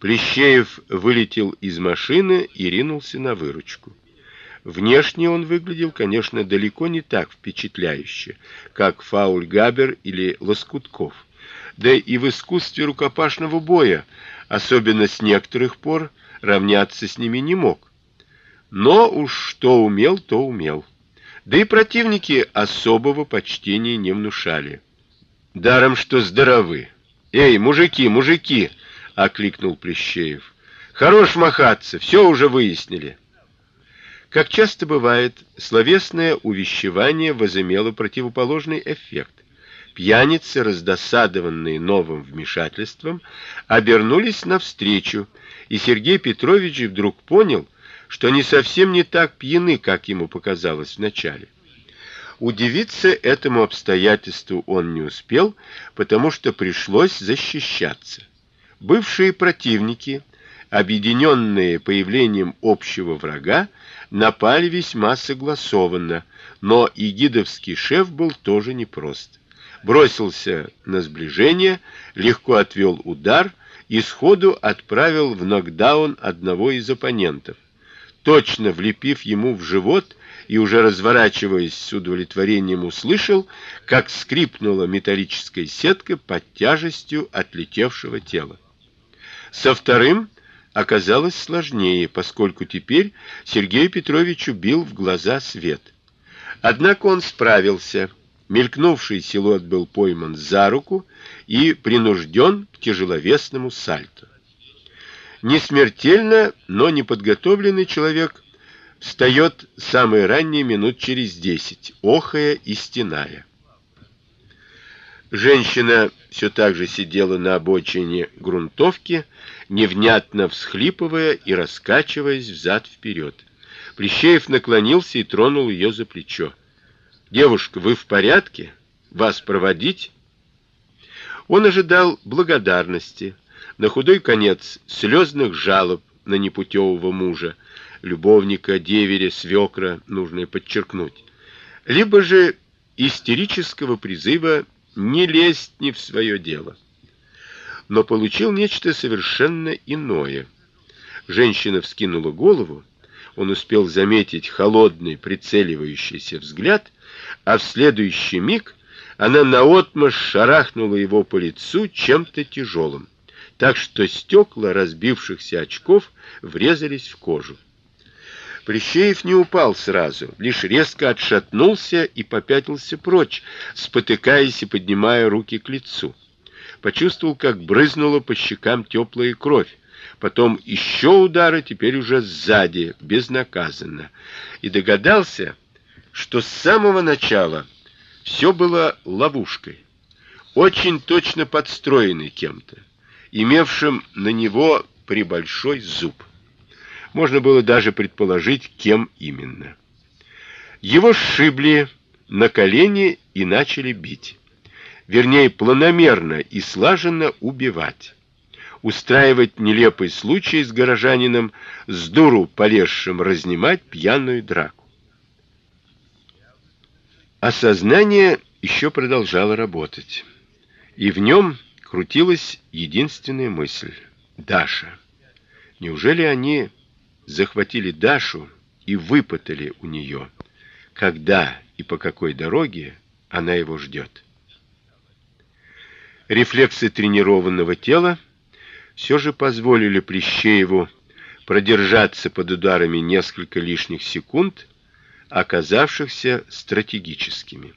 Плещеев вылетел из машины и ринулся на выручку. Внешне он выглядел, конечно, далеко не так впечатляюще, как Фауль Габер или Лоскутков. Да и в искусстве рукопашного боя, особенно с некоторых пор, равняться с ними не мог. Но уж что умел, то умел. Да и противники особого почтения не внушали. Даром что здоровы. Эй, мужики, мужики, окликнул Плещеев. Хорош махаться, все уже выяснили. Как часто бывает, словесное увещевание возымело противоположный эффект. Пьяницы, раздосадованные новым вмешательством, обернулись навстречу, и Сергей Петрович вдруг понял, что они совсем не так пьяны, как ему показалось вначале. Удивиться этому обстоятельству он не успел, потому что пришлось защищаться. Бывшие противники, объединенные появлением общего врага, напали весьма согласованно, но и гидовский шеф был тоже непрост. Бросился на сближение, легко отвел удар и сходу отправил в нокдаун одного из оппонентов, точно влепив ему в живот и уже разворачиваясь с удовлетворением услышал, как скрипнула металлическая сетка под тяжестью отлетевшего тела. Со вторым оказалось сложнее, поскольку теперь Сергей Петрович убил в глаза свет. Однако он справился. Мелькнувший силуэт был пойман за руку и принужден к тяжеловесному сальто. Не смертельно, но неподготовленный человек встает самые ранние минут через десять, охая и стеная. Женщина все так же сидела на обочине грунтовки, невнятно всхлипывая и раскачиваясь взад вперед. Плещеев наклонился и тронул ее за плечо. Девушка, вы в порядке? Вас проводить? Он ожидал благодарности, на худой конец слезных жалоб на непутевого мужа, любовника, деверя, свекра, нужно подчеркнуть, либо же истерического призыва не лезть не в свое дело. Но получил нечто совершенно иное. Женщина вскинула голову, он успел заметить холодный, прицеливающийся взгляд, а в следующий миг она наотмашь шарахнула его по лицу чем-то тяжелым, так что стекла разбившихся очков врезались в кожу. Плещеев не упал сразу, лишь резко отшатнулся и попятился прочь, спотыкаясь и поднимая руки к лицу. Почувствовал, как брызнула по щекам теплая кровь. Потом еще удары, теперь уже сзади, безнаказанно. И догадался, что с самого начала все было ловушкой, очень точно подстроенной кем-то, имевшим на него прибольшой зуб. Можно было даже предположить, кем именно. Его сшибли на колени и начали бить. Вернее, планомерно и слаженно убивать. Устраивать нелепый случай с горожанином, с дуру полезшим разнимать пьяную драку. Осознание еще продолжало работать. И в нем крутилась единственная мысль: Даша. Неужели они захватили Дашу и выпытали у нее, когда и по какой дороге она его ждет. Рефлексы тренированного тела все же позволили Плещееву продержаться под ударами несколько лишних секунд, оказавшихся стратегическими.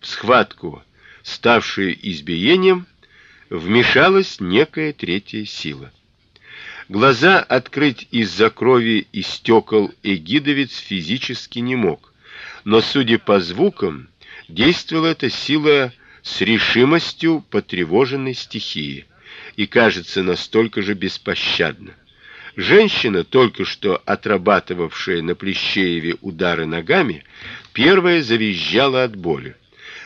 В схватку, ставшую избиением, вмешалась некая третья сила. Глаза открыть из-за крови и стекол эгидовец физически не мог, но судя по звукам, действовала эта сила с решимостью потревоженной стихии и, кажется, настолько же беспощадна. Женщина, только что отрабатывавшая на Плещееве удары ногами, первая завизжала от боли.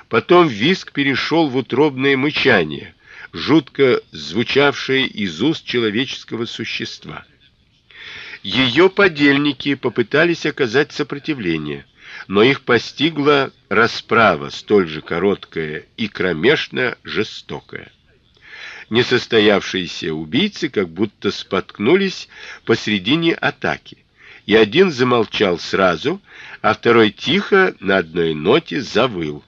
Потом визг перешел в утробное мычание жутко звучавшее из уст человеческого существа. Ее подельники попытались оказать сопротивление, но их постигла расправа, столь же короткая и кромешно жестокая. Несостоявшиеся убийцы как будто споткнулись посредине атаки, и один замолчал сразу, а второй тихо на одной ноте завыл.